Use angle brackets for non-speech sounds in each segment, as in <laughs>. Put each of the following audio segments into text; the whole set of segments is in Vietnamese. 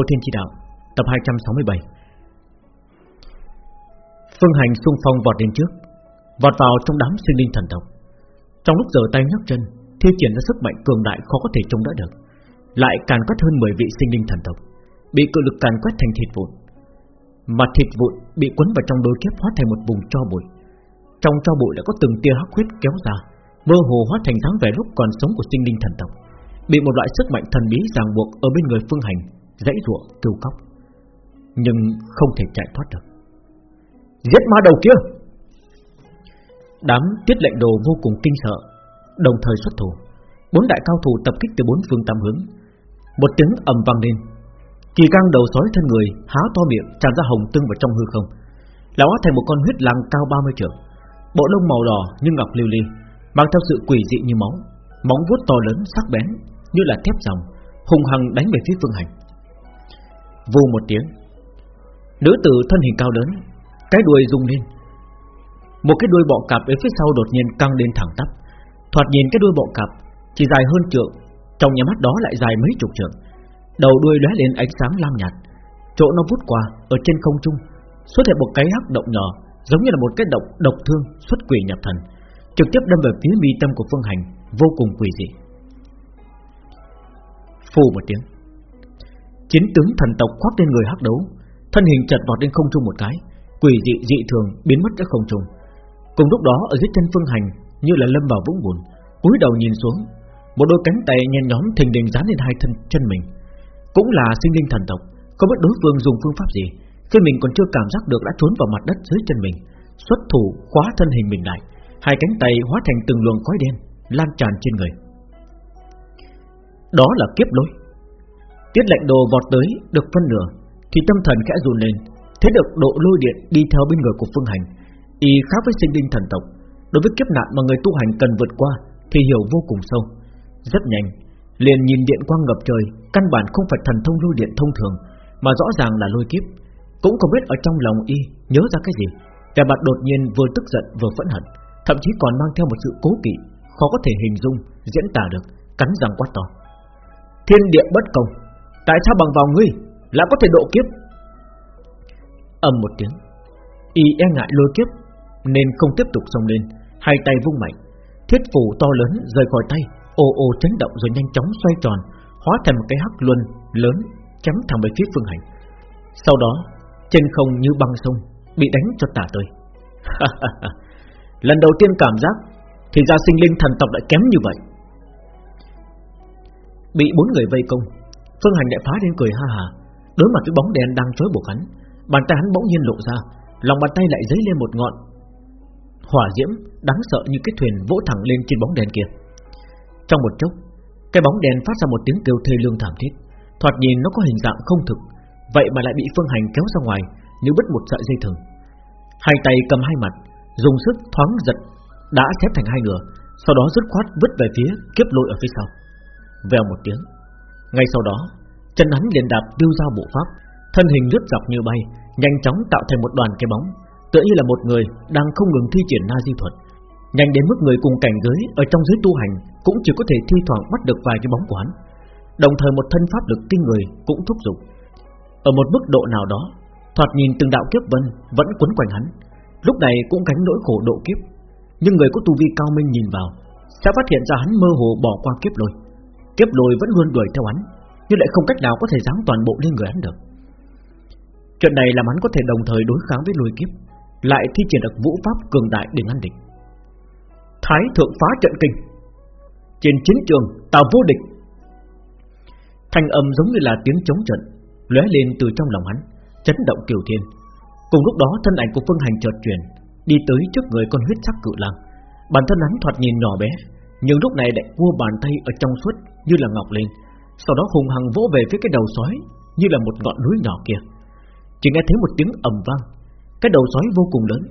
Thâu Thiên Chi Đạo, Tập 267 Phương Hành xung phong vọt đến trước, Vọt vào trong đám sinh linh thần tộc. Trong lúc giờ tay nhấc chân, Thi triển ra sức mạnh cường đại khó có thể chống đỡ được, Lại càn quét hơn 10 vị sinh linh thần tộc, Bị cự lực càn quét thành thịt vụn. Mà thịt vụn bị quấn vào trong đôi kiếp hóa thành một vùng cho bụi. Trong cho bụi đã có từng tia hắc huyết kéo ra, Mơ hồ hóa thành dáng vẻ lúc còn sống của sinh linh thần tộc, Bị một loại sức mạnh thần bí ràng buộc Ở bên người phương hành. Dãy ruộng kêu cóc, Nhưng không thể chạy thoát được. Giết ma đầu kia! Đám tiết lệnh đồ vô cùng kinh sợ, Đồng thời xuất thủ. Bốn đại cao thủ tập kích từ bốn phương tám hướng. Một tiếng ầm vang lên. Kỳ căng đầu sói thân người Há to miệng, tràn ra hồng tương vào trong hư không. Lão hóa thành một con huyết lang cao 30 trượng. Bộ lông màu đỏ như ngọc lưu ly, Mang theo sự quỷ dị như máu. Móng vuốt to lớn, sắc bén, Như là thép dòng, Hùng hằng đánh về phía phương hành. Vù một tiếng. Nữ tử thân hình cao lớn, Cái đuôi rung lên. Một cái đuôi bọ cạp ở phía sau đột nhiên căng lên thẳng tắp. Thoạt nhìn cái đuôi bọ cạp Chỉ dài hơn trượng, Trong nhà mắt đó lại dài mấy chục trượng. Đầu đuôi lóe lên ánh sáng lam nhạt. Chỗ nó vút qua, Ở trên không trung, Xuất hiện một cái hắc động nhỏ, Giống như là một cái động độc thương xuất quỷ nhập thần, Trực tiếp đâm về phía mi tâm của Phương Hành, Vô cùng quỷ dị. Phù một tiếng. Chiến tướng thần tộc khoác lên người hắc đấu, Thân hình chật vọt lên không trung một cái, Quỷ dị dị thường biến mất ở không trung. Cùng lúc đó, ở dưới chân Phương Hành, Như là lâm vào vũng bùn, cúi đầu nhìn xuống, Một đôi cánh tay nhen nhóm thình lình dán lên hai thân, chân mình. Cũng là sinh linh thần tộc, Không biết đối phương dùng phương pháp gì, Khi mình còn chưa cảm giác được đã trốn vào mặt đất dưới chân mình, Xuất thủ khóa thân hình mình lại, Hai cánh tay hóa thành từng luồng khói đen Lan tràn trên người. Đó là kiếp lối Tiết lệnh đồ vọt tới được phân nửa Thì tâm thần khẽ run lên Thấy được độ lôi điện đi theo bên người của phương hành. Y khác với sinh linh thần tộc Đối với kiếp nạn mà người tu hành cần vượt qua Thì hiểu vô cùng sâu. Rất nhanh Liền nhìn điện quang ngập trời Căn bản không phải thần thông lôi điện thông thường Mà rõ ràng là lôi kiếp. Cũng không biết ở trong lòng y nhớ ra cái gì Cả mặt đột nhiên vừa tức giận vừa phẫn hận Thậm chí còn mang theo một sự cố kỵ Khó có thể hình dung, diễn tả được Cắn răng quát to. Thiên địa bất công Tại sao bằng vào ngươi Lại có thể độ kiếp? Ầm một tiếng. Y e ngại lôi kiếp, Nên không tiếp tục xông lên, Hai tay vung mạnh. Thiết phủ to lớn rời khỏi tay Ồ ồ chấn động rồi nhanh chóng xoay tròn, Hóa thành một cái hắc luân lớn Chấm thẳng về phía phương hành. Sau đó, trên không như băng sông Bị đánh cho tả tơi. <laughs> Lần đầu tiên cảm giác Thì ra sinh linh thần tộc lại kém như vậy. Bị bốn người vây công Phương Hành lại phá lên cười ha hà Đối mặt với bóng đèn đang trói buộc hắn Bàn tay hắn bỗng nhiên lộ ra Lòng bàn tay lại dấy lên một ngọn Hỏa diễm đáng sợ như cái thuyền vỗ thẳng lên trên bóng đèn kia. Trong một chốc Cái bóng đèn phát ra một tiếng kêu thê lương thảm thiết Thoạt nhìn nó có hình dạng không thực Vậy mà lại bị Phương Hành kéo ra ngoài Như bứt một sợi dây thừng. Hai tay cầm hai mặt Dùng sức thoáng giật Đã xếp thành hai nửa, Sau đó dứt khoát vứt về phía kiếp lôi ở phía sau. Vèo một tiếng ngay sau đó, Chân hắn liền đạp tiêu dao bộ pháp, Thân hình lướt dọc như bay, Nhanh chóng tạo thành một đoàn cái bóng, Tựa như là một người đang không ngừng thi triển na di thuật. Nhanh đến mức người cùng cảnh giới Ở trong giới tu hành Cũng chỉ có thể thi thoảng bắt được vài cái bóng của hắn. Đồng thời một thân pháp lực kinh người Cũng thúc giục. Ở một mức độ nào đó, Thoạt nhìn từng đạo kiếp vân vẫn quấn quanh hắn. Lúc này cũng gánh nỗi khổ độ kiếp. Nhưng người có tu vi cao minh nhìn vào, Sẽ phát hiện ra hắn mơ hồ bỏ qua kiếp lôi. Kiếp lôi vẫn luôn đuổi theo hắn, Nhưng lại không cách nào có thể giáng toàn bộ lên người hắn được. Chuyện này làm hắn có thể đồng thời đối kháng với lôi kiếp, Lại thi triển được vũ pháp cường đại để ngăn địch. Thái thượng phá trận kinh. Trên chiến trường, tào vô địch. Thanh âm giống như là tiếng chống trận, lóe lên từ trong lòng hắn, Chấn động kiều thiên. Cùng lúc đó, thân ảnh của Phương Hành chợt chuyển, Đi tới trước người con huyết sắc cự lang. Bản thân hắn thoạt nhìn nhỏ bé nhưng lúc này lại cua bàn tay ở trong suốt Như là ngọc lên Sau đó hùng hằng vỗ về phía cái đầu sói Như là một ngọn núi nhỏ kia. Chỉ nghe thấy một tiếng ầm vang, Cái đầu sói vô cùng lớn,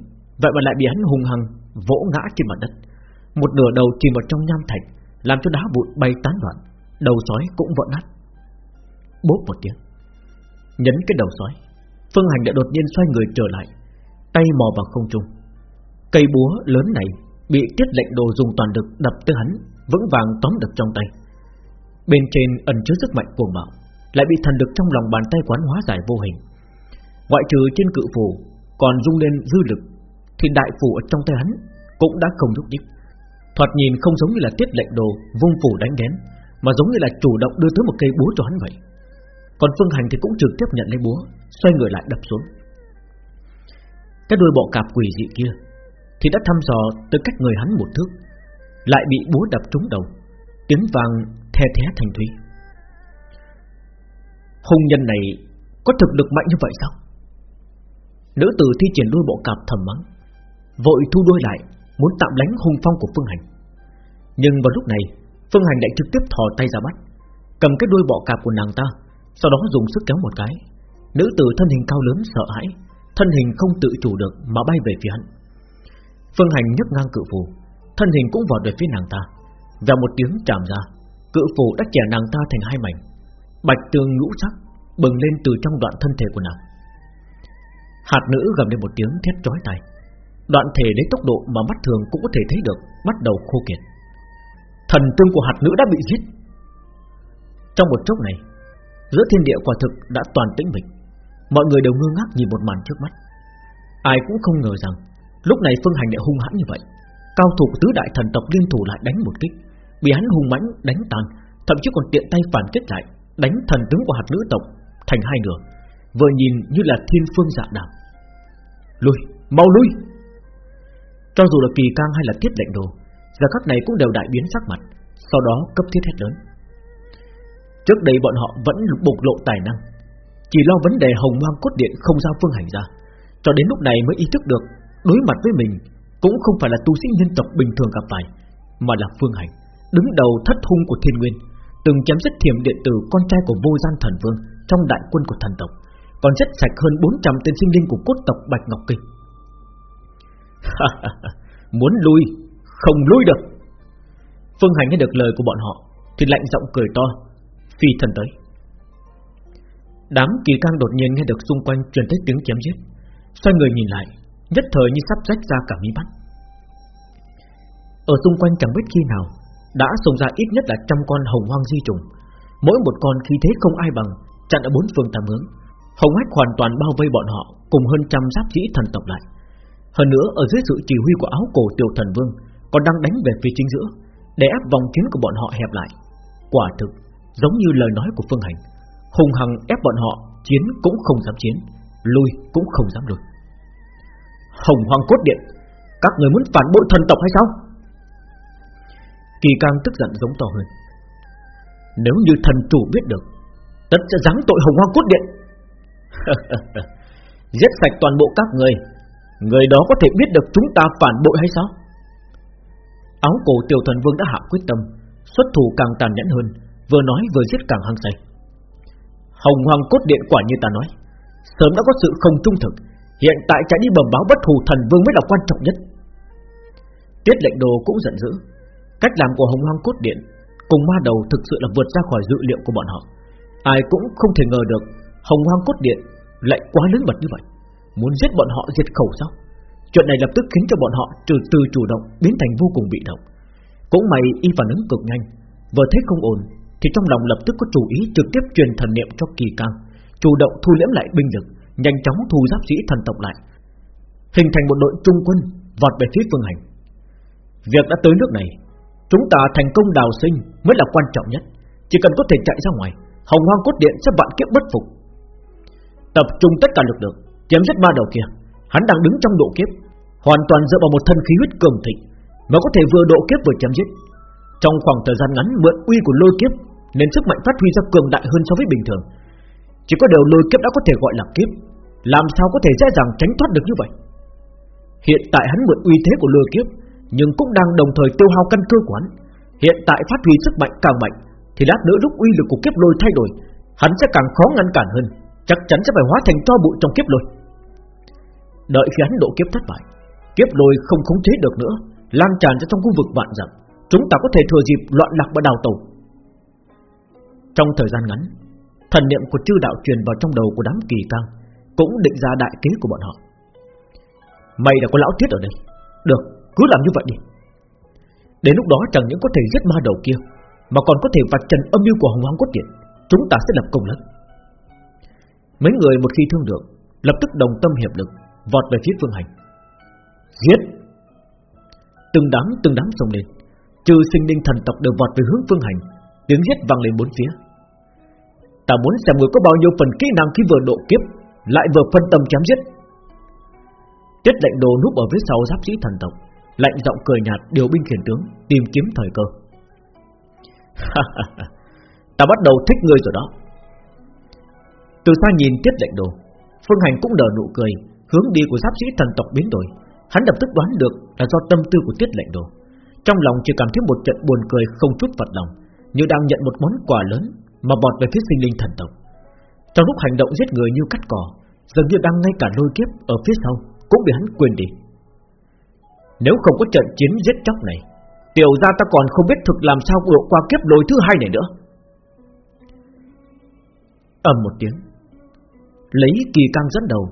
Vậy mà lại bị hắn hùng hằng vỗ ngã trên mặt đất. Một nửa đầu chìm vào trong nham thạch, Làm cho đá bụi bay tán loạn, Đầu sói cũng vỡ nát. Bốp một tiếng, Nhấn cái đầu sói, Phương Hành đã đột nhiên xoay người trở lại, Tay mò vào không trung. Cây búa lớn này Bị tiết lệnh đồ dùng toàn lực đập tới hắn, Vững vàng tóm được trong tay. Bên trên ẩn chứa sức mạnh cuồng bạo Lại bị thần lực trong lòng bàn tay quán hóa giải vô hình. Ngoại trừ trên cự phù Còn rung lên dư lực, Thì đại phù ở trong tay hắn Cũng đã không nhúc nhích. Thoạt nhìn không giống như là tiết lệnh đồ Vung phủ đánh đến, Mà giống như là chủ động đưa tới một cây búa cho hắn vậy. Còn Phương Hành thì cũng trực tiếp nhận lấy búa, Xoay người lại đập xuống. Cái đuôi bọ cạp quỷ dị kia thì đã thăm dò tới cách người hắn một thước, Lại bị búa đập trúng đầu, Tiếng vàng the thé thành thúy. Hùng nhân này Có thực lực mạnh như vậy sao? Nữ tử thi triển đuôi bộ cạp thầm mắng, Vội thu đuôi lại, Muốn tạm lánh hung phong của Phương Hành. Nhưng vào lúc này, Phương Hành lại trực tiếp thò tay ra bắt, Cầm cái đuôi bọ cạp của nàng ta, Sau đó dùng sức kéo một cái. Nữ tử thân hình cao lớn sợ hãi, Thân hình không tự chủ được mà bay về phía hắn. Phương Hành nhấc ngang cự phù, Thân hình cũng vọt về phía nàng ta. Và một tiếng tràm ra, Cự phù đã chẻ nàng ta thành hai mảnh. Bạch tường ngũ sắc bừng lên từ trong đoạn thân thể của nàng. Hạt nữ gầm lên một tiếng thét chói tai. Đoạn thể lấy tốc độ mà mắt thường cũng có thể thấy được, Bắt đầu khô kiệt. Thần tương của hạt nữ đã bị giết. Trong một chốc này, Giữa thiên địa quả thực đã toàn tĩnh mịch. Mọi người đều ngơ ngác nhìn một màn trước mắt. Ai cũng không ngờ rằng Lúc này Phương Hành lại hung hãn như vậy. Cao thủ tứ đại thần tộc liên thủ lại đánh một kích. Bị hắn hung mãnh đánh tan Thậm chí còn tiện tay phản kích lại Đánh thần tướng của hạt nữ tộc Thành hai nửa. Vừa nhìn như là thiên phương dạ đàm Lui, mau lui! Cho dù là kỳ cang hay là tiết lệnh đồ Giờ các này cũng đều đại biến sắc mặt Sau đó cấp thiết hết lớn. Trước đây bọn họ vẫn bộc lộ tài năng Chỉ lo vấn đề hồng hoang cốt điện không giao phương hành ra Cho đến lúc này mới ý thức được Đối mặt với mình, Cũng không phải là tu sĩ nhân tộc bình thường gặp phải, Mà là phương hành, Đứng đầu thất hung của thiên nguyên, Từng chém giết thiểm điện tử con trai của vô gian thần vương Trong đại quân của thần tộc, Còn giết sạch hơn 400 tên sinh linh của cốt tộc Bạch Ngọc Kinh. <laughs> Muốn lui, Không lui được. Phương Hành nghe được lời của bọn họ, Thì lạnh giọng cười to, Phi thần tới. Đám kỳ cang đột nhiên nghe được xung quanh truyền tới tiếng chém giết, Xoay người nhìn lại Nhất thời như sắp rách ra cả mí mắt. Ở xung quanh chẳng biết khi nào, Đã xông ra ít nhất là trăm con hồng hoang di trùng. Mỗi một con khí thế không ai bằng, Chặn ở bốn phương tám hướng. Hồng hách hoàn toàn bao vây bọn họ, Cùng hơn trăm giáp sĩ thần tộc lại. Hơn nữa, ở dưới sự chỉ huy của áo cổ tiểu thần vương, Còn đang đánh về phía chính giữa, Để áp vòng chiến của bọn họ hẹp lại. Quả thực, giống như lời nói của Phương Hành Hùng hằng ép bọn họ, Chiến cũng không dám chiến, Lui cũng không dám lui Hồng hoang Cốt Điện. Các người muốn phản bội thần tộc hay sao? Kỳ Cang tức giận giống to hơn. Nếu như thần chủ biết được, Tất sẽ giáng tội Hồng hoang Cốt Điện. <laughs> Giết sạch toàn bộ các người Người đó có thể biết được chúng ta phản bội hay sao? Áo cổ tiểu thần vương đã hạ quyết tâm, Xuất thủ càng tàn nhẫn hơn, Vừa nói vừa giết càng hăng say. Hồng Hoàng Cốt Điện quả như ta nói, Sớm đã có sự không trung thực Hiện tại chạy đi bẩm báo bất thù thần vương mới là quan trọng nhất. Tiết lệnh đồ cũng giận dữ. Cách làm của Hồng Hoang Cốt Điện Cùng ma đầu thực sự là vượt ra khỏi dự liệu của bọn họ. Ai cũng không thể ngờ được Hồng Hoang Cốt Điện lại quá lớn mật như vậy. Muốn giết bọn họ diệt khẩu sao? Chuyện này lập tức khiến cho bọn họ từ từ chủ động Biến thành vô cùng bị động. Cũng mày y phản ứng cực nhanh. Vừa thấy không ổn, Thì trong lòng lập tức có chủ ý trực tiếp truyền thần niệm cho kỳ cang, Chủ động thu liễm lại binh lực. Nhanh chóng thu giáp sĩ thần tộc lại, Hình thành một đội trung quân Vọt về phía phương hành. Việc đã tới nước này, Chúng ta thành công đào sinh mới là quan trọng nhất. Chỉ cần có thể chạy ra ngoài, Hồng hoang cốt điện sẽ vạn kiếp bất phục. Tập trung tất cả lực lượng, Chém giết ma đầu kia, Hắn đang đứng trong độ kiếp, Hoàn toàn dựa vào một thân khí huyết cường thịnh Mà có thể vừa độ kiếp vừa chém giết. Trong khoảng thời gian ngắn mượn uy của lôi kiếp, Nên sức mạnh phát huy ra cường đại hơn so với bình thường. Chỉ có điều lôi kiếp đã có thể gọi là kiếp làm sao có thể dễ dàng tránh thoát được như vậy? Hiện tại hắn mượn uy thế của lôi kiếp, Nhưng cũng đang đồng thời tiêu hao căn cơ của hắn. Hiện tại phát huy sức mạnh càng mạnh, Thì lát nữa lúc uy lực của kiếp lôi thay đổi, Hắn sẽ càng khó ngăn cản hơn, Chắc chắn sẽ phải hóa thành tro bụi trong kiếp lôi. Đợi khi hắn độ kiếp thất bại, Kiếp lôi không khống chế được nữa, Lan tràn ra trong khu vực vạn dặm, Chúng ta có thể thừa dịp loạn lạc và đào tàu Trong thời gian ngắn, Thần niệm của chư đạo truyền vào trong đầu của đám kỳ tăng cũng định ra đại kế của bọn họ. Mày đã có lão thiết ở đây. Được, cứ làm như vậy đi. Đến lúc đó chẳng những có thể giết ma đầu kia Mà còn có thể vạch trần âm mưu của Hồng Hoang quốc Điện. Chúng ta sẽ lập công lớn. Mấy người một khi thương lượng Lập tức đồng tâm hiệp lực Vọt về phía phương hành. Giết! Từng đám từng đám xông lên. Trừ sinh linh thần tộc đều vọt về hướng phương hành Tiếng giết vang lên bốn phía. Ta muốn xem người có bao nhiêu phần kỹ năng khi vừa độ kiếp lại vừa phân tâm chém giết. Tiết lệnh đồ núp ở phía sau giáp sĩ thần tộc, Lạnh giọng cười nhạt điều binh khiển tướng, Tìm kiếm thời cơ. <laughs> Ta bắt đầu thích ngươi rồi đó. Từ xa nhìn tiết lệnh đồ, Phương Hành cũng nở nụ cười, Hướng đi của giáp sĩ thần tộc biến đổi. Hắn lập tức đoán được là do tâm tư của tiết lệnh đồ. Trong lòng chỉ cảm thấy một trận buồn cười Không chút vật lòng, Như đang nhận một món quà lớn Mà bọt về phía sinh linh thần tộc. Trong lúc hành động giết người như cắt cỏ, Dường như đang ngay cả lôi kiếp ở phía sau Cũng bị hắn quên đi. Nếu không có trận chiến giết chóc này, Tiểu ra ta còn không biết thực làm sao vượt qua kiếp lôi thứ hai này nữa. Ầm một tiếng, lấy kỳ cang dẫn đầu,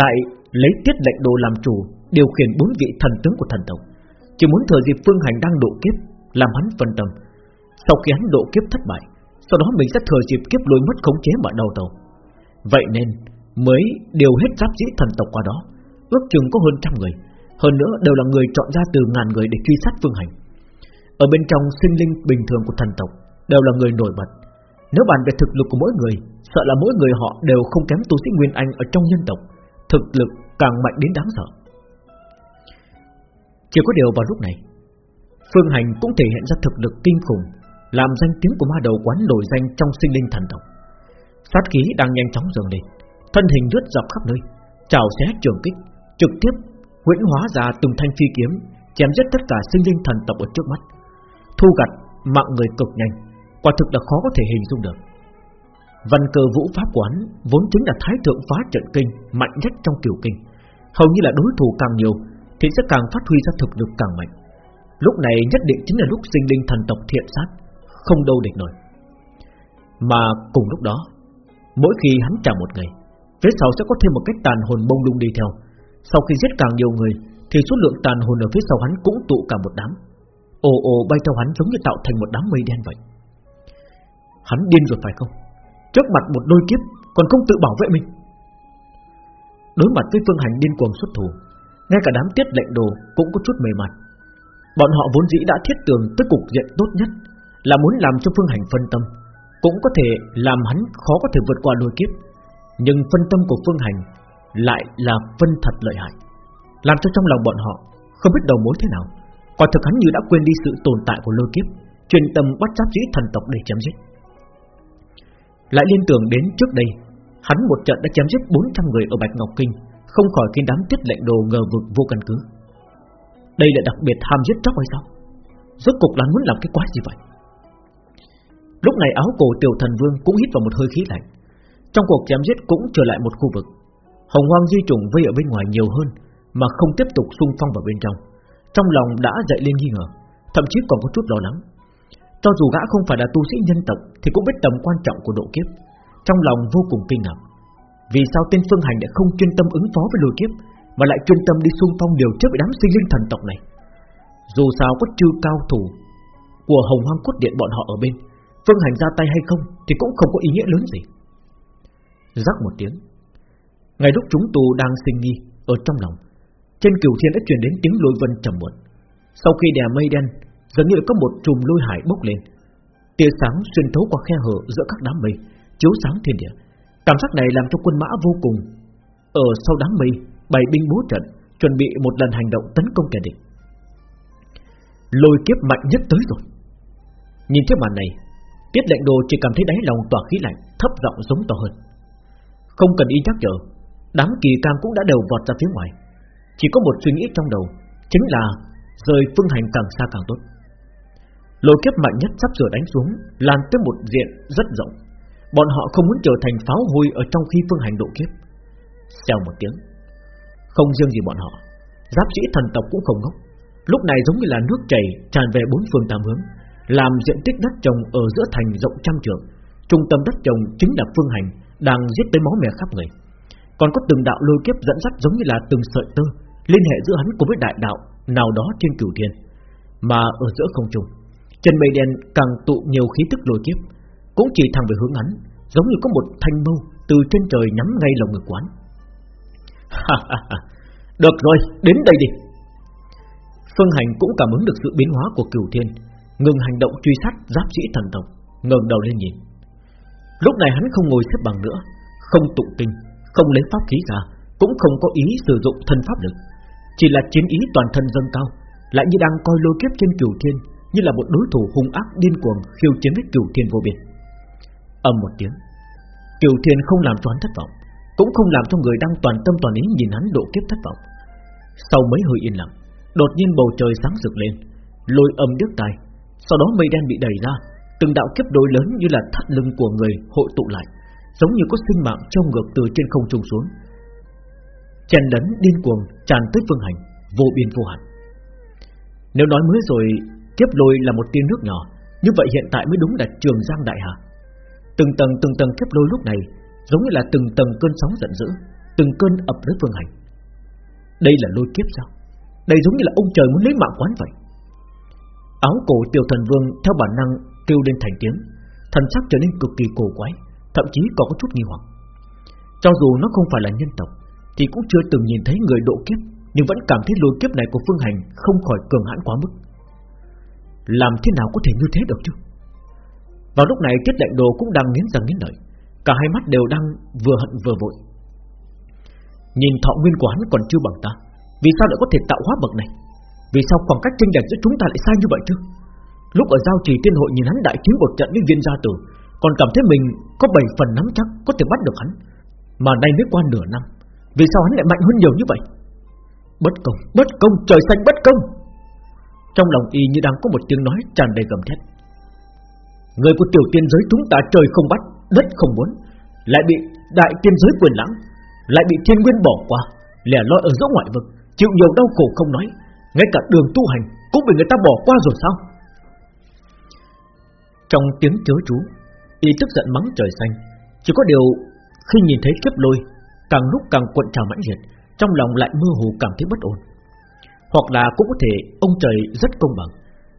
lại lấy tiết lệnh đồ làm chủ, điều khiển bốn vị thần tướng của thần tộc. Chỉ muốn thừa dịp phương hành đang độ kiếp, làm hắn phân tâm. Sau khi hắn độ kiếp thất bại sau đó mình sẽ thừa dịp kiếp lôi mất khống chế mà đầu. Tàu vậy nên, mới điều hết giáp dĩ thần tộc qua đó, ước chừng có hơn trăm người, hơn nữa đều là người chọn ra từ ngàn người để truy sát phương hành. Ở bên trong sinh linh bình thường của thần tộc đều là người nổi bật. Nếu bàn về thực lực của mỗi người, Sợ là mỗi người họ đều không kém tu sĩ Nguyên Anh Ở trong nhân tộc, Thực lực càng mạnh đến đáng sợ. Chỉ có điều vào lúc này, Phương Hành cũng thể hiện ra thực lực kinh khủng làm danh tiếng của ma đầu quán nổi danh trong sinh linh thần tộc. Sát khí đang nhanh chóng dần lên, Thân hình lướt dọc khắp nơi Chào xé trường kích, Trực tiếp huyễn hóa ra từng thanh phi kiếm, Chém giết tất cả sinh linh thần tộc ở trước mắt, Thu gặt mạng người cực nhanh, Quả thực là khó có thể hình dung được. Văn cơ vũ pháp quán Vốn chính là thái thượng phá trận kinh Mạnh nhất trong kiểu kinh, Hầu như là đối thủ càng nhiều Thì sẽ càng phát huy ra thực lực càng mạnh. Lúc này nhất định chính là lúc sinh linh thần tộc thiện sát không đâu địch nổi. Mà cùng lúc đó, Mỗi khi hắn trả một ngày, Phía sau sẽ có thêm một cái tàn hồn bông lung đi theo. Sau khi giết càng nhiều người, Thì số lượng tàn hồn ở phía sau hắn cũng tụ cả một đám. Ồ ồ, bay theo hắn giống như tạo thành một đám mây đen vậy. Hắn điên rồi phải không? Trước mặt một đôi kiếp Còn không tự bảo vệ mình. Đối mặt với phương hành điên cuồng xuất thủ, Ngay cả đám tiết lệnh đồ Cũng có chút mề mặt Bọn họ vốn dĩ đã thiết tường tới cục diện tốt nhất là muốn làm cho phương hành phân tâm, Cũng có thể làm hắn khó có thể vượt qua đôi kiếp. Nhưng phân tâm của phương hành Lại là phân thật lợi hại, Làm cho trong lòng bọn họ Không biết đầu mối thế nào. Quả thực hắn như đã quên đi sự tồn tại của lôi kiếp Truyền tâm bắt giáp dĩ thần tộc để chém giết. Lại liên tưởng đến trước đây, Hắn một trận đã chém giết 400 người ở Bạch Ngọc Kinh, Không khỏi khiến đám tiết lệnh đồ ngờ vực vô căn cứ. Đây là đặc biệt ham giết chóc hay sao? Rốt cục là muốn làm cái quái gì vậy? Lúc này áo cổ tiểu thần vương cũng hít vào một hơi khí lạnh. Trong cuộc chém giết cũng trở lại một khu vực. Hồng hoang di trùng vây ở bên ngoài nhiều hơn, Mà không tiếp tục xung phong vào bên trong. Trong lòng đã dậy lên nghi ngờ, Thậm chí còn có chút lo lắng. Cho dù gã không phải là tu sĩ nhân tộc Thì cũng biết tầm quan trọng của độ kiếp. Trong lòng vô cùng kinh ngạc. Vì sao tên Phương Hành lại không chuyên tâm ứng phó với lôi kiếp, Mà lại chuyên tâm đi xung phong điều trước với đám sinh linh thần tộc này? Dù sao có chư cao thủ Của Hồng Hoang Cốt Điện bọn họ ở bên Phương Hành ra tay hay không Thì cũng không có ý nghĩa lớn gì. Rắc một tiếng. Ngày lúc chúng tù đang sinh nghi Ở trong lòng, Trên cửu thiên đã truyền đến tiếng lôi vân trầm muộn. Sau khi đè mây đen, Dường như có một chùm lôi hải bốc lên. Tia sáng xuyên thấu qua khe hở giữa các đám mây, Chiếu sáng thiên địa. Cảm giác này làm cho quân mã vô cùng. Ở sau đám mây Bày binh bố trận Chuẩn bị một lần hành động tấn công kẻ địch. Lôi kiếp mạnh nhất tới rồi. Nhìn thấy màn này Tiết lệnh đồ chỉ cảm thấy đáy lòng tỏa khí lạnh, Thấp giọng giống to hơn. Không cần y nhắc nhở, Đám kỳ cam cũng đã đều vọt ra phía ngoài. Chỉ có một suy nghĩ trong đầu, Chính là rời phương hành càng xa càng tốt. Lôi kiếp mạnh nhất sắp sửa đánh xuống làm tới một diện rất rộng. Bọn họ không muốn trở thành pháo hôi Ở trong khi phương hành độ kiếp. Xèo một tiếng. Không riêng gì bọn họ, Giáp sĩ thần tộc cũng không ngốc. Lúc này giống như là nước chảy tràn về bốn phương tám hướng. Làm diện tích đất trồng Ở giữa thành rộng trăm trượng, Trung tâm đất trồng chính là phương hành Đang giết tới máu mè khắp người. Còn có từng đạo lôi kiếp dẫn dắt giống như là từng sợi tơ Liên hệ giữa hắn cùng với đại đạo Nào đó trên cửu thiên. Mà ở giữa không trung Chân mây đen càng tụ nhiều khí tức lôi kiếp Cũng chỉ thẳng về hướng hắn Giống như có một thanh mâu Từ trên trời nhắm ngay lồng ngực quán. Được rồi, đến đây đi. Phương Hành cũng cảm ứng được sự biến hóa của cửu thiên. Ngừng hành động truy sát giáp sĩ thần tộc, ngẩng đầu lên nhìn. Lúc này hắn không ngồi xếp bằng nữa, Không tụng kinh, Không lấy pháp khí ra, Cũng không có ý sử dụng thân pháp lực. Chỉ là chiến ý toàn thân dâng cao, Lại như đang coi lôi kiếp trên cửu thiên, Như là một đối thủ hung ác điên cuồng Khiêu chiến với cửu thiên vô biên. Âm một tiếng, Cửu thiên không làm cho hắn thất vọng, Cũng không làm cho người đang toàn tâm toàn ý nhìn hắn độ kiếp thất vọng. Sau mấy hơi yên lặng, Đột nhiên bầu trời sáng rực lên, Lôi âm điếc tai sau đó mây đen bị đẩy ra, Từng đạo kiếp đối lớn như là thắt lưng của người hội tụ lại, Giống như có sinh mạng trông ngược từ trên không trung xuống. Chèn đấn điên cuồng, tràn tới phương hành, Vô biên vô hạn. Nếu nói mới rồi, Kiếp lôi là một tiên nước nhỏ, Như vậy hiện tại mới đúng là trường giang đại hà. Từng tầng từng tầng kiếp lôi lúc này, Giống như là từng tầng cơn sóng giận dữ, Từng cơn ập tới phương hành. Đây là lôi kiếp sao? Đây giống như là ông trời muốn lấy mạng quán vậy. Áo cổ tiểu thần vương theo bản năng kêu lên thành tiếng, thần sắc trở nên cực kỳ cổ quái, thậm chí còn có chút nghi hoặc. Cho dù nó không phải là nhân tộc, thì cũng chưa từng nhìn thấy người độ kiếp, nhưng vẫn cảm thấy lôi kiếp này của Phương Hành không khỏi cường hãn quá mức. Làm thế nào có thể như thế được chứ? Vào lúc này Tiết Lệnh Đồ cũng đang nghiến răng nghiến lợi, cả hai mắt đều đang vừa hận vừa vội. Nhìn thọ nguyên của hắn còn chưa bằng ta, vì sao lại có thể tạo hóa bậc này? Vì sao khoảng cách chênh lệch giữa chúng ta lại sai như vậy chứ? Lúc ở giao trì tiên hội nhìn hắn đại chiến một trận với viên gia tử Còn cảm thấy mình có 7 phần nắm chắc Có thể bắt được hắn. Mà nay mới qua nửa năm Vì sao hắn lại mạnh hơn nhiều như vậy? Bất công, bất công, trời xanh bất công! Trong lòng y như đang có một tiếng nói tràn đầy gầm thét. Người của tiểu tiên giới chúng ta trời không bắt Đất không muốn Lại bị đại tiên giới quyền lãng Lại bị thiên nguyên bỏ qua Lẻ loi ở giữa ngoại vực Chịu nhiều đau khổ không nói ngay cả đường tu hành cũng bị người ta bỏ qua rồi sao? Trong tiếng chớ chú Y tức giận mắng trời xanh, Chỉ có điều khi nhìn thấy kiếp lôi, Càng lúc càng cuộn trào mãnh liệt, Trong lòng lại mơ hồ cảm thấy bất ổn. Hoặc là cũng có thể ông trời rất công bằng.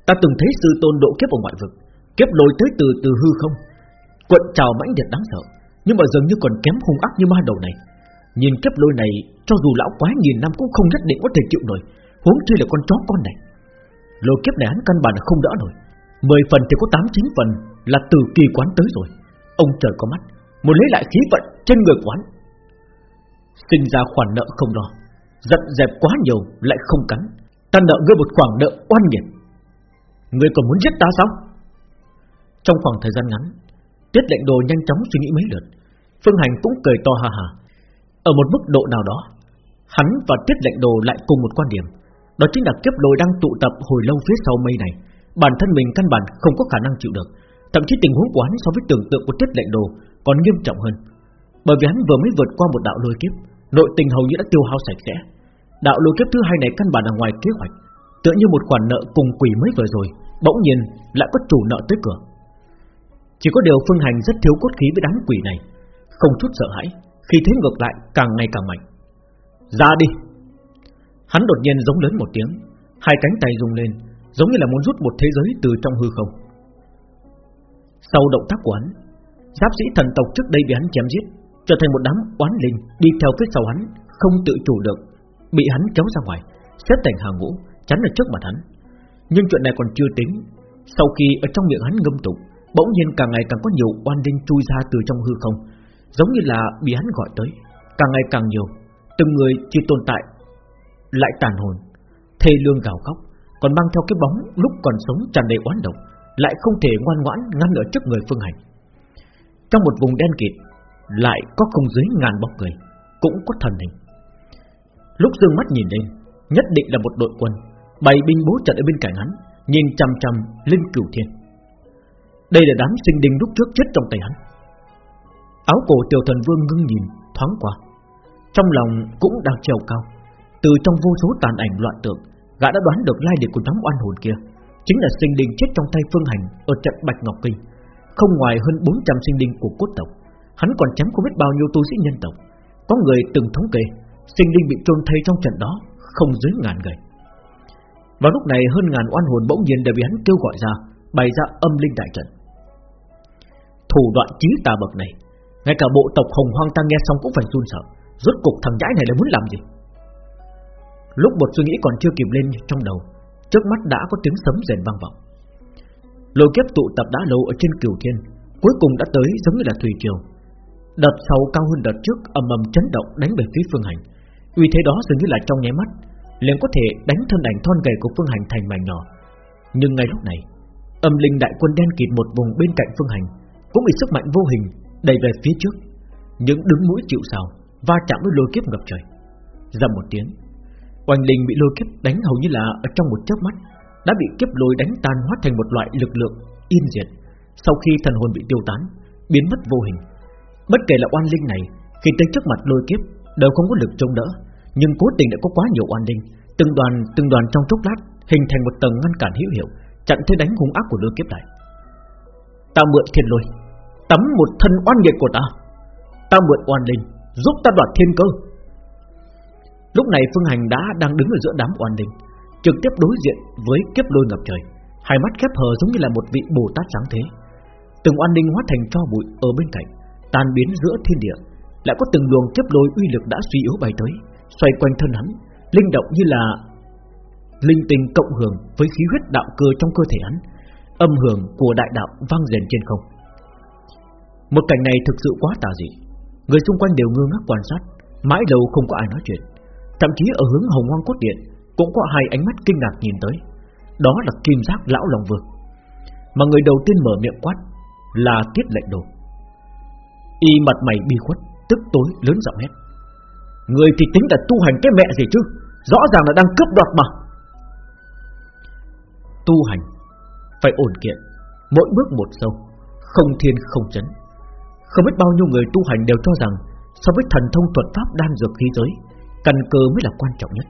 Ta từng thấy sư tôn độ kiếp ở ngoại vực, Kiếp lôi tới từ từ hư không, Cuộn trào mãnh liệt đáng sợ, Nhưng mà dường như còn kém hung ác như ma đầu này. Nhìn kiếp lôi này, Cho dù lão quá nghìn năm cũng không nhất định có thể chịu nổi Huống chi là con chó con này. Lôi kiếp này hắn căn bản là không đỡ nổi. Mười phần thì có tám chín phần Là từ kỳ quán tới rồi. Ông trời có mắt, Muốn lấy lại khí vận trên người quán. Sinh ra khoản nợ không lo Giận dẹp quá nhiều lại không cắn, Ta nợ ngươi một khoản nợ oan nghiệt. Ngươi còn muốn giết ta sao? Trong khoảng thời gian ngắn, Tiết lệnh đồ nhanh chóng suy nghĩ mấy lượt. Phương Hành cũng cười to ha ha. Ở một mức độ nào đó, Hắn và tiết lệnh đồ lại cùng một quan điểm. Đó chính là kiếp lôi đang tụ tập hồi lâu phía sau mây này. Bản thân mình căn bản không có khả năng chịu được. Thậm chí tình huống của hắn so với tưởng tượng của tiết lệnh đồ Còn nghiêm trọng hơn. Bởi vì hắn vừa mới vượt qua một đạo lôi kiếp, Nội tình hầu như đã tiêu hao sạch sẽ. Đạo lôi kiếp thứ hai này căn bản là ngoài kế hoạch, Tựa như một khoản nợ cùng quỷ mới vừa rồi, Bỗng nhiên lại có chủ nợ tới cửa. Chỉ có điều phương hành rất thiếu cốt khí với đám quỷ này, Không chút sợ hãi Khi thế ngược lại càng ngày càng mạnh. Ra đi! Hắn đột nhiên giống lớn một tiếng Hai cánh tay rung lên Giống như là muốn rút một thế giới từ trong hư không. Sau động tác của hắn Giáp sĩ thần tộc trước đây bị hắn chém giết Trở thành một đám oán linh Đi theo phía sau hắn Không tự chủ được Bị hắn kéo ra ngoài Xếp thành hàng ngũ Chắn ở trước mặt hắn. Nhưng chuyện này còn chưa tính. Sau khi ở trong miệng hắn ngâm tục, Bỗng nhiên càng ngày càng có nhiều oan linh chui ra từ trong hư không Giống như là bị hắn gọi tới Càng ngày càng nhiều Từng người chỉ tồn tại lại tàn hồn Thê lương gào khóc còn mang theo cái bóng lúc còn sống tràn đầy oán độc, lại không thể ngoan ngoãn ngăn ở trước người Phương Hành. Trong một vùng đen kịt, lại có không dưới ngàn bóng người, cũng có thần hình. Lúc dương mắt nhìn lên, nhất định là một đội quân, bày binh bố trận ở bên cạnh hắn, nhìn chăm chăm lên cửu thiên. Đây là đám sinh đinh lúc trước chết trong tay hắn. Áo cổ tiểu thần vương ngưng nhìn thoáng qua, trong lòng cũng đang treo cao, từ trong vô số tàn ảnh loạn tượng, Gã đã đoán được lai lịch của đám oan hồn kia. Chính là sinh linh chết trong tay Phương Hành Ở trận Bạch Ngọc Kinh. Không ngoài hơn 400 sinh linh của cốt tộc, Hắn còn chém không biết bao nhiêu tu sĩ nhân tộc. Có người từng thống kê, Sinh linh bị trôn thay trong trận đó Không dưới ngàn người. Vào lúc này hơn ngàn oan hồn bỗng nhiên đều bị hắn kêu gọi ra, Bày ra âm linh đại trận. Thủ đoạn trí tà bậc này, Ngay cả bộ tộc hồng hoang ta nghe xong cũng phải run sợ. Rốt cục thằng nhãi này là muốn làm gì? Lúc một suy nghĩ còn chưa kịp lên trong đầu, Trước mắt đã có tiếng sấm rền vang vọng. Lôi kiếp tụ tập đã lâu ở trên cửu thiên, Cuối cùng đã tới giống như là thủy triều. Đợt sau cao hơn đợt trước, ầm ầm chấn động đánh về phía phương hành. Uy thế đó dường như là trong nháy mắt, liền có thể đánh thân ảnh thon gầy của phương hành thành mảnh nhỏ. Nhưng ngay lúc này, Âm linh đại quân đen kịt một vùng bên cạnh phương hành, Cũng bị sức mạnh vô hình đẩy về phía trước. Những đứng mũi chịu sào, Va chạm với lôi kiếp ngập trời. Dầm một tiếng Oanh linh bị lôi kiếp đánh hầu như là ở trong một chớp mắt, Đã bị kiếp lôi đánh tan hóa thành một loại lực lượng Yên diệt. Sau khi thần hồn bị tiêu tán, Biến mất vô hình. Bất kể là oan linh này, Khi tới trước mặt lôi kiếp, Đều không có lực chống đỡ, Nhưng cố tình đã có quá nhiều oan linh. Từng đoàn từng đoàn trong chốc lát Hình thành một tầng ngăn cản hữu hiệu, Chặn thế đánh hung ác của lôi kiếp này Ta mượn thiên lôi, Tắm một thân oan nghiệt của ta. Ta mượn oan linh, Giúp ta đoạt thiên cơ. Lúc này Phương Hành đã đang đứng ở giữa đám oan đình Trực tiếp đối diện với kiếp lôi ngập trời. Hai mắt khép hờ giống như là một vị Bồ Tát sáng thế. Từng oan đình hóa thành cho bụi ở bên cạnh, Tan biến giữa thiên địa, Lại có từng luồng kiếp lôi uy lực đã suy yếu bay tới, Xoay quanh thân hắn, Linh động như là Linh tinh cộng hưởng với khí huyết đạo cơ trong cơ thể hắn, Âm hưởng của đại đạo vang rền trên không. Một cảnh này thực sự quá tà dị. Người xung quanh đều ngơ ngác quan sát, Mãi lâu không có ai nói chuyện. Thậm chí ở hướng hồng hoang cốt điện, Cũng có hai ánh mắt kinh ngạc nhìn tới. Đó là kim giác lão lòng vương. Mà người đầu tiên mở miệng quát Là tiết lệnh đồ. Y mặt mày bi khuất, Tức tối lớn giọng hét. Người thì tính là tu hành cái mẹ gì chứ? Rõ ràng là đang cướp đoạt mà. Tu hành Phải ổn kiện, Mỗi bước một sâu, Không thiên không chấn. Không biết bao nhiêu người tu hành đều cho rằng So với thần thông thuật pháp đan dược khí giới Căn cơ mới là quan trọng nhất.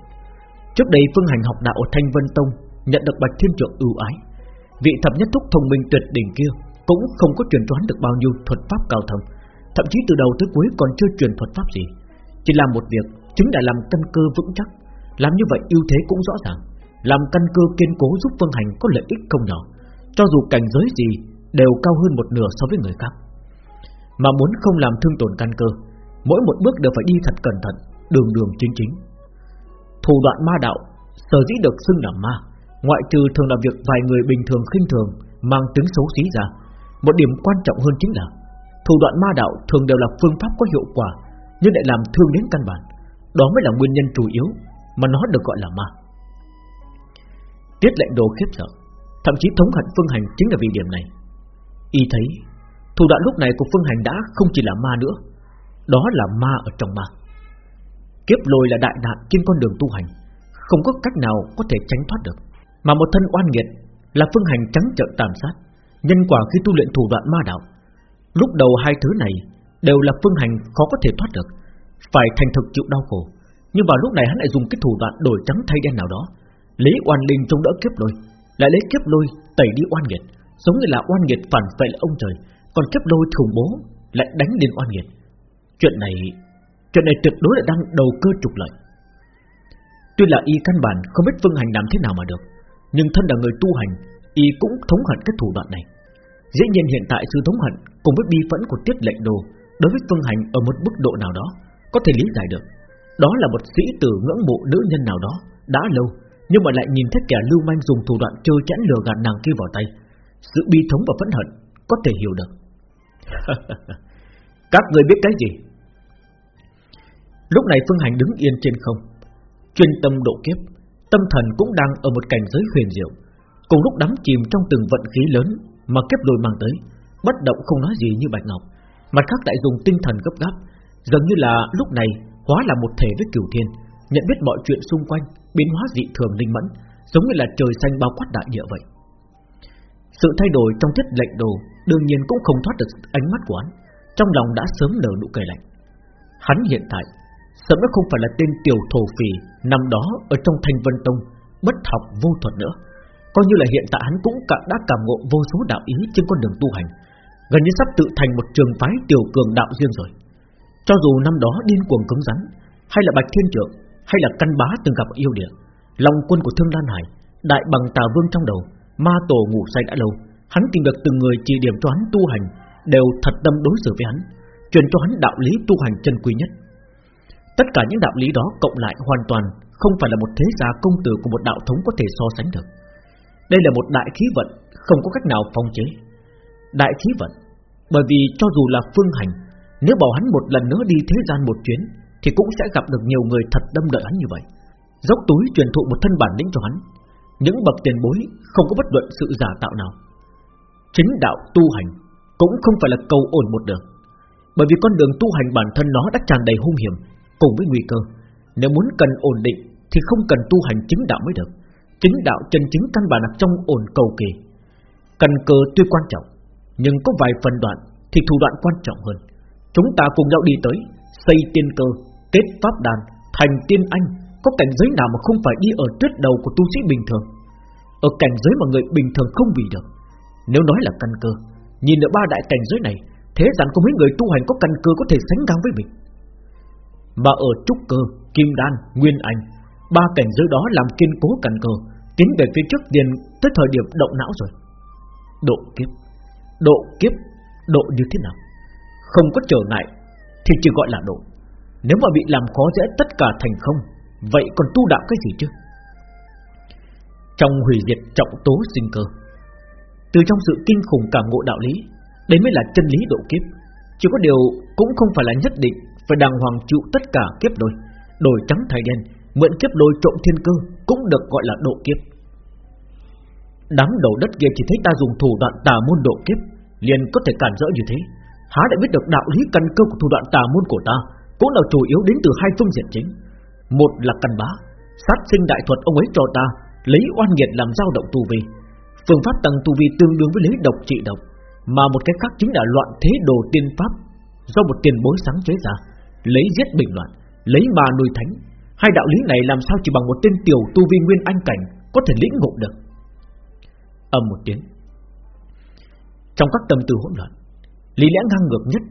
Trước đây Phương Hành học đạo ở Thanh Vân Tông Nhận được Bạch Thiên Trượng ưu ái. Vị thập nhất thúc thông minh tuyệt đỉnh kia Cũng không có truyền toán được bao nhiêu thuật pháp cao thâm. Thậm chí từ đầu tới cuối còn chưa truyền thuật pháp gì. Chỉ làm một việc, Chính là làm căn cơ vững chắc. Làm như vậy ưu thế cũng rõ ràng. Làm căn cơ kiên cố giúp Phương Hành có lợi ích không nhỏ. Cho dù cảnh giới gì Đều cao hơn một nửa so với người khác. Mà muốn không làm thương tổn căn cơ, Mỗi một bước đều phải đi thật cẩn thận. Đường đường chính chính. Thủ đoạn ma đạo, Sở dĩ được xưng là ma, Ngoại trừ thường là việc vài người bình thường khinh thường, Mang tính xấu xí ra, Một điểm quan trọng hơn chính là Thủ đoạn ma đạo thường đều là phương pháp có hiệu quả, Nhưng lại làm thương đến căn bản. Đó mới là nguyên nhân chủ yếu Mà nó được gọi là ma. Tiết lệnh đồ khiếp sợ, Thậm chí thống hận Phương Hành chính là vì điểm này. Y thấy, Thủ đoạn lúc này của Phương Hành đã không chỉ là ma nữa, Đó là ma ở trong ma. Kiếp lôi là đại nạn trên con đường tu hành, Không có cách nào có thể tránh thoát được. Mà một thân oan nghiệt Là phương hành trắng trợn tàn sát, Nhân quả khi tu luyện thủ đoạn ma đạo, Lúc đầu hai thứ này Đều là phương hành khó có thể thoát được, Phải thành thực chịu đau khổ. Nhưng vào lúc này hắn lại dùng cái thủ đoạn đổi trắng thay đen nào đó, Lấy oan linh chống đỡ kiếp lôi, Lại lấy kiếp lôi tẩy đi oan nghiệt, Giống như là oan nghiệt phản vệ là ông trời, Còn kiếp lôi thùng bố Lại đánh lên oan nghiệt. Chuyện này Chuyện này tuyệt đối là đang đầu cơ trục lợi. Tuy là y căn bản không biết Phương Hành làm thế nào mà được, Nhưng thân là người tu hành, Y cũng thống hận cái thủ đoạn này. Dĩ nhiên hiện tại sự thống hận Cùng với bi phẫn của tiết lệnh đồ Đối với Phương Hành ở một mức độ nào đó Có thể lý giải được. Đó là một sĩ tử ngưỡng mộ nữ nhân nào đó Đã lâu, Nhưng mà lại nhìn thấy kẻ lưu manh dùng thủ đoạn chơi chẽn lừa gạt nàng kia vào tay. Sự bi thống và phẫn hận Có thể hiểu được. <laughs> Các người biết cái gì? Lúc này Phương Hành đứng yên trên không, Chuyên tâm độ kiếp, Tâm thần cũng đang ở một cảnh giới huyền diệu. Cùng lúc đắm chìm trong từng vận khí lớn Mà kiếp lôi mang tới, Bất động không nói gì như Bạch Ngọc. Mặt khác lại dùng tinh thần gấp gáp, Dường như là lúc này hóa là một thể với cửu thiên, Nhận biết mọi chuyện xung quanh, Biến hóa dị thường linh mẫn, Giống như là trời xanh bao quát đại địa vậy. Sự thay đổi trong thiết lệnh đồ Đương nhiên cũng không thoát được ánh mắt của hắn, Trong lòng đã sớm nở nụ cười lạnh. Hắn hiện tại sớm nó không phải là tên tiểu thổ phì Nằm đó ở trong thanh vân tông, Bất học vô thuật nữa. Coi như là hiện tại hắn cũng đã cảm ngộ vô số đạo ý trên con đường tu hành. Gần như sắp tự thành một trường phái tiểu cường đạo riêng rồi. Cho dù năm đó điên cuồng cứng rắn, Hay là bạch thiên trượng, Hay là căn bá từng gặp yêu địa lòng quân của Thương Lan Hải, Đại bằng tà vương trong đầu, Ma tổ ngủ say đã lâu, Hắn tìm được từng người chỉ điểm cho hắn tu hành, Đều thật tâm đối xử với hắn, Truyền cho hắn đạo lý tu hành chân quý nhất. Tất cả những đạo lý đó cộng lại hoàn toàn Không phải là một thế gia công tử của một đạo thống có thể so sánh được. Đây là một đại khí vận, Không có cách nào phong chế. Đại khí vận, Bởi vì cho dù là phương hành, Nếu bảo hắn một lần nữa đi thế gian một chuyến, Thì cũng sẽ gặp được nhiều người thật đâm đợi hắn như vậy. Dốc túi truyền thụ một thân bản lĩnh cho hắn, Những bậc tiền bối Không có bất luận sự giả tạo nào. Chính đạo tu hành Cũng không phải là cầu ổn một đường, Bởi vì con đường tu hành bản thân nó đã tràn đầy hung hiểm Cùng với nguy cơ. Nếu muốn cần ổn định Thì không cần tu hành chính đạo mới được. Chính đạo chân chính căn bản là trong ổn cầu kỳ. Cần cơ tuy quan trọng Nhưng có vài phần đoạn Thì thủ đoạn quan trọng hơn. Chúng ta cùng nhau đi tới Xây tiên cơ, kết pháp đàn, thành tiên anh. Có cảnh giới nào mà không phải đi ở tuyết đầu của tu sĩ bình thường? Ở cảnh giới mà người bình thường không vì được. Nếu nói là căn cơ Nhìn ở ba đại cảnh giới này Thế rằng có mấy người tu hành có căn cơ có thể sánh ngang với mình? Mà ở trúc cơ, kim đan, nguyên anh Ba cảnh giới đó làm kiên cố căn cơ Tiến về phía trước liền tới thời điểm động não rồi. Độ kiếp Độ kiếp Độ như thế nào? Không có trở ngại Thì chỉ gọi là độ. Nếu mà bị làm khó dễ tất cả thành không Vậy còn tu đạo cái gì chứ? Trong hủy diệt trọng tố sinh cơ Từ trong sự kinh khủng cảm ngộ đạo lý Đấy mới là chân lý độ kiếp. Chỉ có điều cũng không phải là nhất định phải đàng hoàng chịu tất cả kiếp đôi. Đổi trắng thay đen, Mượn kiếp đôi trộm thiên cơ, Cũng được gọi là độ kiếp. Đám đầu đất kia chỉ thấy ta dùng thủ đoạn tà môn độ kiếp, liền có thể cản rỡ như thế. Há đã biết được đạo lý căn cơ của thủ đoạn tà môn của ta, Cũng là chủ yếu đến từ hai phương diện chính. Một là căn bá, Sát sinh đại thuật ông ấy cho ta, Lấy oan nghiệt làm dao động tu vi. Phương pháp tăng tu vi tương đương với lấy độc trị độc, Mà một cái khác chính là loạn thế đồ tiên pháp, Do một tiền bối sáng chế ra. Lấy giết bình loạn Lấy mà nuôi thánh. Hai đạo lý này làm sao chỉ bằng một tên tiểu tu vi nguyên anh cảnh Có thể lĩnh ngộ được? Âm một tiếng. Trong các tâm tư hỗn loạn, Lý lẽ ngang ngược nhất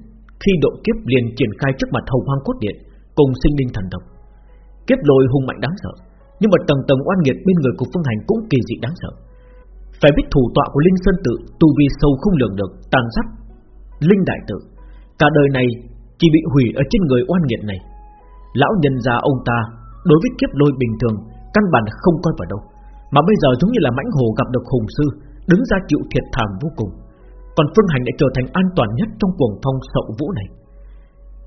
Khi độ kiếp liền triển khai trước mặt hồng hoang cốt điện Cùng sinh linh thần độc Kiếp lôi hung mạnh đáng sợ, Nhưng mà tầng tầng oan nghiệt bên người của phương hành cũng kỳ dị đáng sợ. Phải biết thủ tọa của Linh Sơn Tự Tu vi sâu không lường được, Tàn sát Linh Đại Tự. Cả đời này chỉ bị hủy ở trên người oan nghiệt này. Lão nhân già ông ta, Đối với kiếp lôi bình thường, Căn bản không coi vào đâu. Mà bây giờ giống như là mãnh hồ gặp được hùng sư, Đứng ra chịu thiệt thảm vô cùng. Còn Phương Hành đã trở thành an toàn nhất Trong cuồng phong sậu vũ này.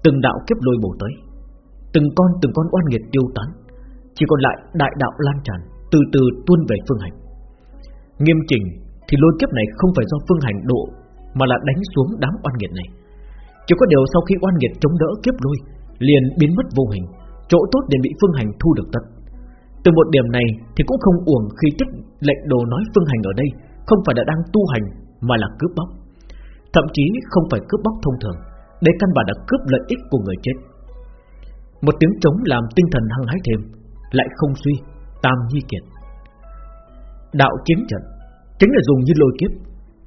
Từng đạo kiếp lôi bổ tới. Từng con từng con oan nghiệt tiêu tán. Chỉ còn lại đại đạo lan tràn, Từ từ tuôn về Phương Hành. Nghiêm chỉnh thì lôi kiếp này không phải do Phương Hành độ, Mà là đánh xuống đám oan nghiệt này. Chỉ có điều sau khi oan nghiệt chống đỡ kiếp lôi liền biến mất vô hình, chỗ tốt liền bị Phương Hành thu được tất. Từ một điểm này thì cũng không uổng khi tích lệnh đồ nói Phương Hành ở đây không phải là đang tu hành mà là cướp bóc, thậm chí không phải cướp bóc thông thường, đây căn bản là cướp lợi ích của người chết. Một tiếng trống làm tinh thần hăng hái thêm, lại không suy, tam nhi kiệt. Đạo chiến trận chính là dùng như lôi kiếp,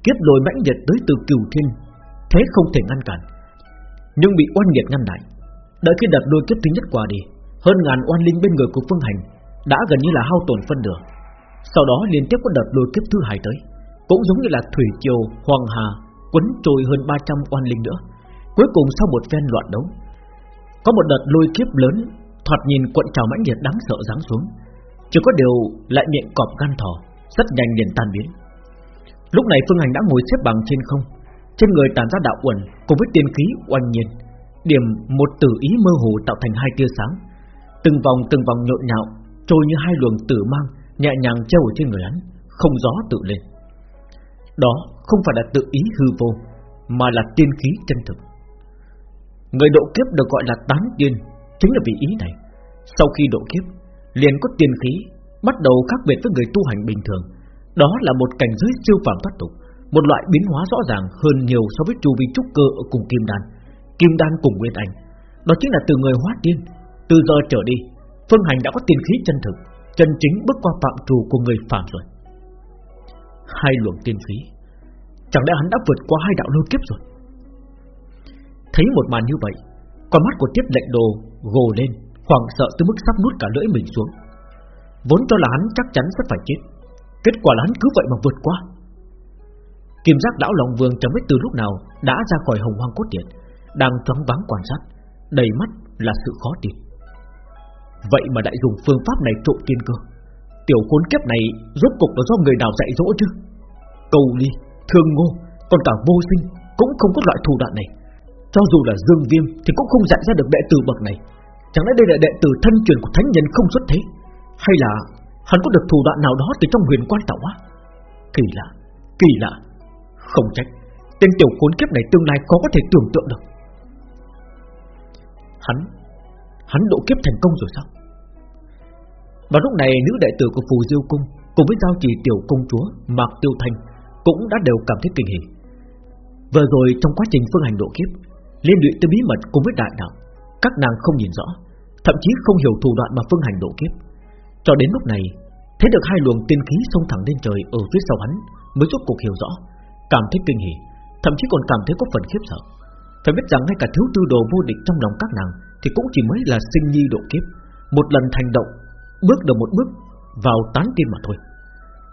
kiếp lôi mãnh liệt tới từ cửu thiên, thế không thể ngăn cản, nhưng bị oan nghiệt ngăn lại. Đợi khi đợt đôi kiếp thứ nhất qua đi Hơn ngàn oan linh bên người của Phương Hành Đã gần như là hao tổn phân nửa. Sau đó liên tiếp có đợt đôi kiếp thứ hai tới Cũng giống như là Thủy Triều, Hoàng Hà Quấn trôi hơn 300 oan linh nữa. Cuối cùng sau một phen loạn đấu Có một đợt lôi kiếp lớn Thoạt nhìn quận trào mãnh liệt đáng sợ giáng xuống. Chỉ có điều lại miệng cọp gan thỏ Rất nhanh liền tan biến. Lúc này Phương Hành đã ngồi xếp bằng trên không trên người tàn ra đạo uẩn Cùng với tiên khí oanh nhiên Điểm một tử ý mơ hồ tạo thành hai tia sáng. Từng vòng từng vòng nhộn nhạo, Trôi như hai luồng tử mang Nhẹ nhàng treo ở trên người hắn, Không gió tự lên. Đó không phải là tự ý hư vô, Mà là tiên khí chân thực. Người độ kiếp được gọi là tán tiên Chính là vì ý này. Sau khi độ kiếp, Liền có tiên khí Bắt đầu khác biệt với người tu hành bình thường. Đó là một cảnh giới siêu phàm thoát tục. Một loại biến hóa rõ ràng hơn nhiều so với chu vi trúc cơ ở cùng kim đan. Kim đan cùng Nguyên Anh. Đó chính là từ người hóa tiên. Từ giờ trở đi, Phương Hành đã có tiên khí chân thực, Chân chính bước qua phạm trù của người phạm rồi. Hai luồng tiên khí. Chẳng lẽ hắn đã vượt qua hai đạo lôi kiếp rồi? Thấy một màn như vậy, Con mắt của tiết lệnh đồ gồ lên, Hoảng sợ tới mức sắp nuốt cả lưỡi mình xuống. Vốn cho là hắn chắc chắn sẽ phải chết. Kết quả là hắn cứ vậy mà vượt qua. Kim giác lão lòng Vương chẳng biết từ lúc nào đã ra khỏi hồng hoang cốt điện, đang choáng váng quan sát, đầy mắt là sự khó tin. Vậy mà đại dùng phương pháp này trộn tiên cơ. Tiểu khốn kiếp này Rốt cục là do người nào dạy dỗ chứ? Cầu ly, thương ngô Còn cả vô sinh cũng không có loại thủ đoạn này. Cho dù là dương viêm Thì cũng không dạy ra được đệ tử bậc này. Chẳng lẽ đây là đệ tử thân truyền của thánh nhân không xuất thế? Hay là Hắn có được thủ đoạn nào đó từ trong huyền quan tạo á Kỳ lạ, kỳ lạ. Không trách, Tên tiểu khốn kiếp này tương lai khó có thể tưởng tượng được. Hắn Hắn độ kiếp thành công rồi sao? Và lúc này, nữ đệ tử của Phù Diêu Cung Cùng với giao trì tiểu công chúa Mạc Tiêu Thanh Cũng đã đều cảm thấy kinh hỉ. Vừa rồi, trong quá trình phương hành độ kiếp, Liên lụy tới bí mật cùng với đại đạo, Các nàng không nhìn rõ, Thậm chí không hiểu thủ đoạn mà phương hành độ kiếp. Cho đến lúc này, Thấy được hai luồng tiên khí xông thẳng lên trời Ở phía sau hắn, mới rốt cuộc hiểu rõ Cảm thấy kinh hỉ, Thậm chí còn cảm thấy có phần khiếp sợ. Phải biết rằng ngay cả thiếu tư đồ vô địch trong lòng các nàng thì cũng chỉ mới là sinh nhi độ kiếp, Một lần thành động, Bước được một bước vào tán tiên mà thôi.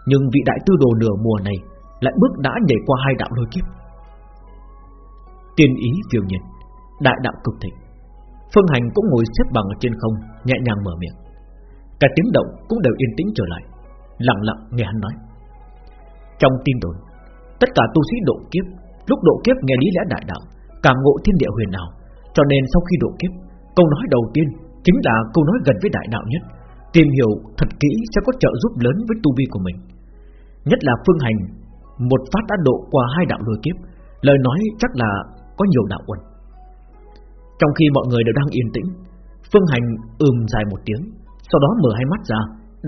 Nhưng vị đại tư đồ nửa mùa này Lại bước đã nhảy qua hai đạo lôi kiếp. Tiên ý phiêu nhiên, Đại đạo cực thịnh. Phương Hành cũng ngồi xếp bằng ở trên không, Nhẹ nhàng mở miệng. Cả tiếng động cũng đều yên tĩnh trở lại, Lặng lặng nghe hắn nói. Trong tin đồn Tất cả tu sĩ độ kiếp, Lúc độ kiếp nghe lý lẽ đại đạo, Cảm ngộ thiên địa huyền nào Cho nên sau khi độ kiếp, Câu nói đầu tiên chính là câu nói gần với đại đạo nhất. Tìm hiểu thật kỹ sẽ có trợ giúp lớn với tu vi của mình. Nhất là phương hành, Một phát đã độ qua hai đạo lôi kiếp, Lời nói chắc là có nhiều đạo quân Trong khi mọi người đều đang yên tĩnh, Phương hành ừm dài một tiếng, Sau đó mở hai mắt ra,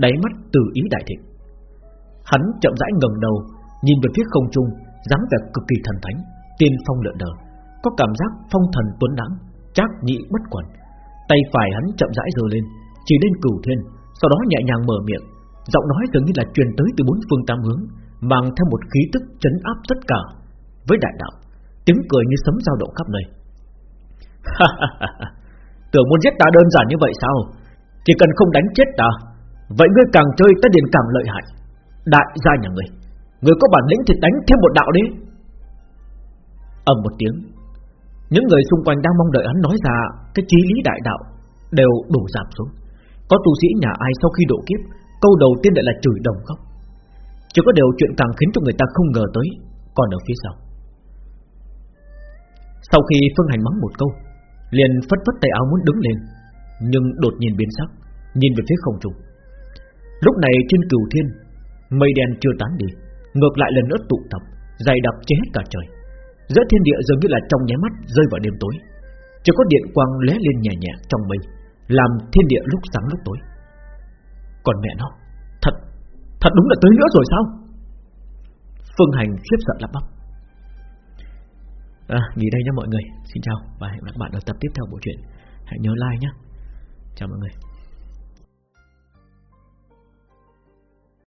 Đáy mắt từ ý đại thịnh. Hắn chậm rãi ngẩng đầu Nhìn về phía không trung dáng vẻ cực kỳ thần thánh Tiên phong lượn đờ Có cảm giác phong thần tuấn lãng, Trác nhị bất quẩn Tay phải hắn chậm rãi giơ lên Chỉ lên cửu thiên Sau đó nhẹ nhàng mở miệng Giọng nói dường như là truyền tới từ bốn phương tám hướng Mang theo một khí tức chấn áp tất cả. Với đại đạo Tiếng cười như sấm dao động khắp nơi. Tưởng muốn giết ta đơn giản như vậy sao? Chỉ cần không đánh chết ta Vậy ngươi càng chơi ta liền càng lợi hại. Đại gia nhà ngươi người có bản lĩnh thì đánh thêm một đạo đi. Ầm một tiếng, những người xung quanh đang mong đợi hắn nói ra Cái chí lý đại đạo Đều đổ giảm xuống. Có tu sĩ nhà ai sau khi độ kiếp, Câu đầu tiên lại là chửi đồng khóc. Chỉ có điều chuyện càng khiến cho người ta không ngờ tới, Còn ở phía sau. Sau khi Phương Hành mắng một câu, Liền phất phất tay áo muốn đứng lên, Nhưng đột nhiên biến sắc, Nhìn về phía không trung. Lúc này trên cửu thiên, Mây đen chưa tán đi. Ngược lại lần nữa tụ tập Dày đặc che hết cả trời. Giữa thiên địa dường như là trong nháy mắt rơi vào đêm tối. Chỉ có điện quang lóe lên nhẹ nhẹ trong mây Làm thiên địa lúc sáng lúc tối. Còn mẹ nó Thật, thật đúng là tới nữa rồi sao? Phương Hành khiếp sợ lắp bắp. À, Nghỉ đây nha mọi người. Xin chào và hẹn gặp lại bạn ở tập tiếp theo bộ truyện. Hãy nhớ like nhé. Chào mọi người.